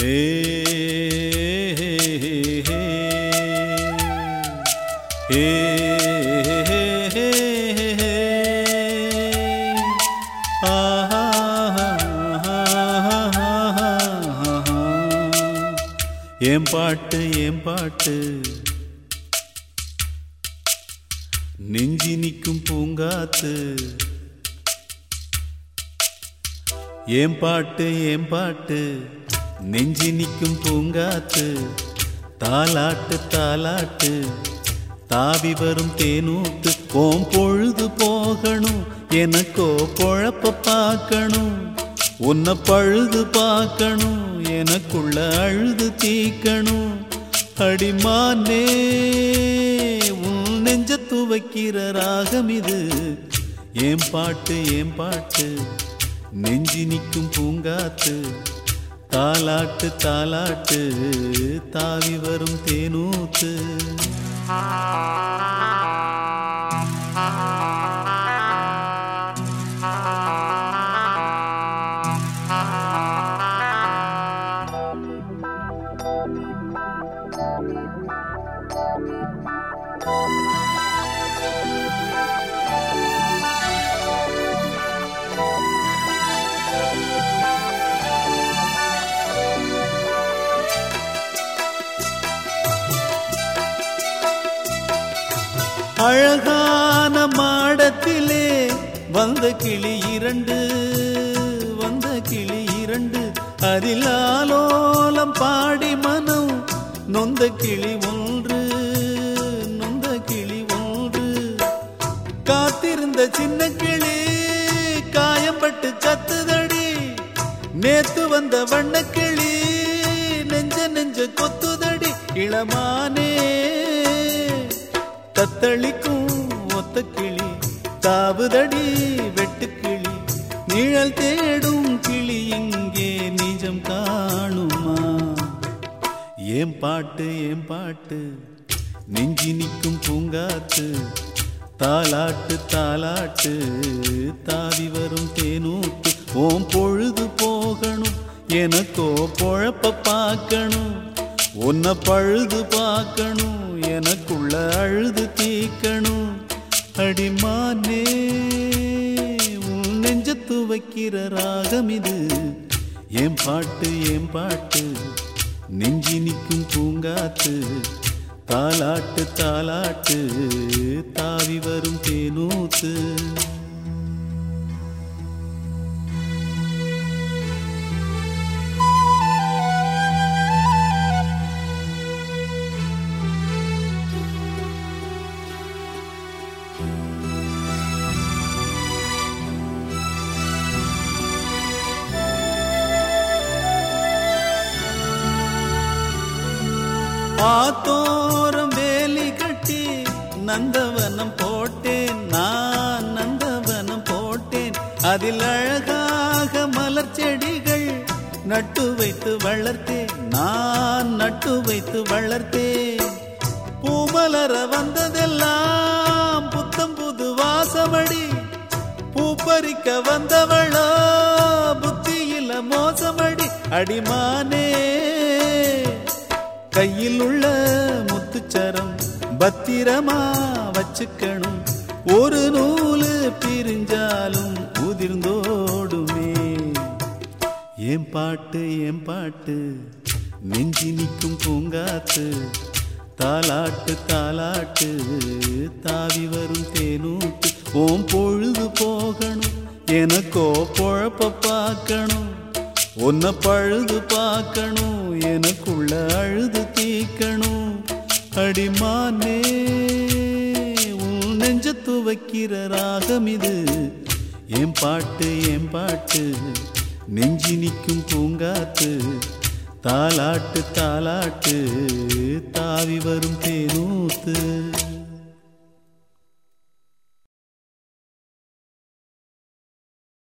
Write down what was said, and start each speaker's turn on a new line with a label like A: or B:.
A: ஹே ஏன் பாட்டு ஏன் பாட்டு? நெஞ்சி நிற்கும் பூங்காத்து. ஏன் பாட்டு ஏன் பாட்டு? நெஞ்சி நிற்கும் பூங்காத்து தாலாட்டு தாலாட்டு தாவி வரும் தேனூத்து ஓம் பொழுது போகணும் எனக்கோ பொழப்ப பார்க்கணும். உன்னை பழுது பார்க்கணும் எனக்குள்ள அழுது தீக்கணும். அடிமானே உன் நெஞ்ச துவைக்கிற ராகம் இது. ஏன் பாட்டு ஏன் பாட்டு? நெஞ்சி நிற்கும் பூங்காத்து தாலாட்டு தாலாட்டு தாவி வரும் தேனூத்து. Thank அழகான மாடத்திலே வந்த கிளி இரண்டு வந்த கிளி இரண்டு. அதில் ஆலோலம் பாடி மனம் நொந்த கிளி ஒன்று நொந்த கிளி ஒன்று. காத்திருந்த சின்ன கிளி காயப்பட்டு கத்துதடி நேத்து வந்த வண்ணக்கிளி நெஞ்ச நெஞ்ச கொத்துதடி. இளமானே தத்தளிக்கும் ஒத்த கிளி தாவுதடி வெட்டுக்கிளி நிழல் தேடும் கிளி இங்கே நிஜம் காணுமா? ஏன் பாட்டு ஏன் பாட்டு? நெஞ்சி நிற்கும் பூங்காத்து தாலாட்டு தாலாட்டு தாவி வரும் தேனூத்து ஓம் பொழுது போகணும் எனக்கோ பொழப்ப பார்க்கணும் உன்னை பழுது பார்க்கணும் எனக்கு உள்ள அழுது தீக்கணும். அடிமானே உன் நெஞ்ச துவைக்கிற ராகம் இது. ஏன் பாட்டு ஏன் பாட்டு? நெஞ்சி நிற்கும் பூங்காத்து. தாலாட்டு தாலாட்டு தாவி வரும் தேனூத்து. ஆத்தோரம் வேலி கட்டி நந்தவனம் போட்டேன். நான் நந்தவனம் போட்டேன். அதில் அழகாக மலர் செடிகள் நட்டு வைத்து வளர்த்தேன். நான் நட்டு வைத்து வளர்த்தேன். பூமலர வந்ததெல்லாம் புத்தம் புது வாசமடி. பூப்பறிக்க வந்தவளோ புத்தியில மோசமடி. அடிமானே. கையில் உள்ள முத்துச்சரம் பத்திரமா வச்சுக்கணும். ஒரு நூலு பிரிஞ்சாலும் உதிர்ந்தோடுமே. என் பாட்டு என் பாட்டு? நெஞ்சி நிற்கும் பூங்காத்து. தாலாட்டு தாலாட்டு தாவி வரும் தேனூட்டு. ஓம் பொழுது போகணும். எனக்கோ பொழப்ப பார்க்கணும். ஒன்ன பழுது பார்க்கணும். எனக்குள்ள அழுது அடிமானே உன் நெஞ்ச வைக்கிற ராகம் இது. என் பாட்டு என் பாட்டு நெஞ்சி நிற்கும் பூங்காத்து. தாலாட்டு தாலாட்டு தாவி வரும் தேனூத்து.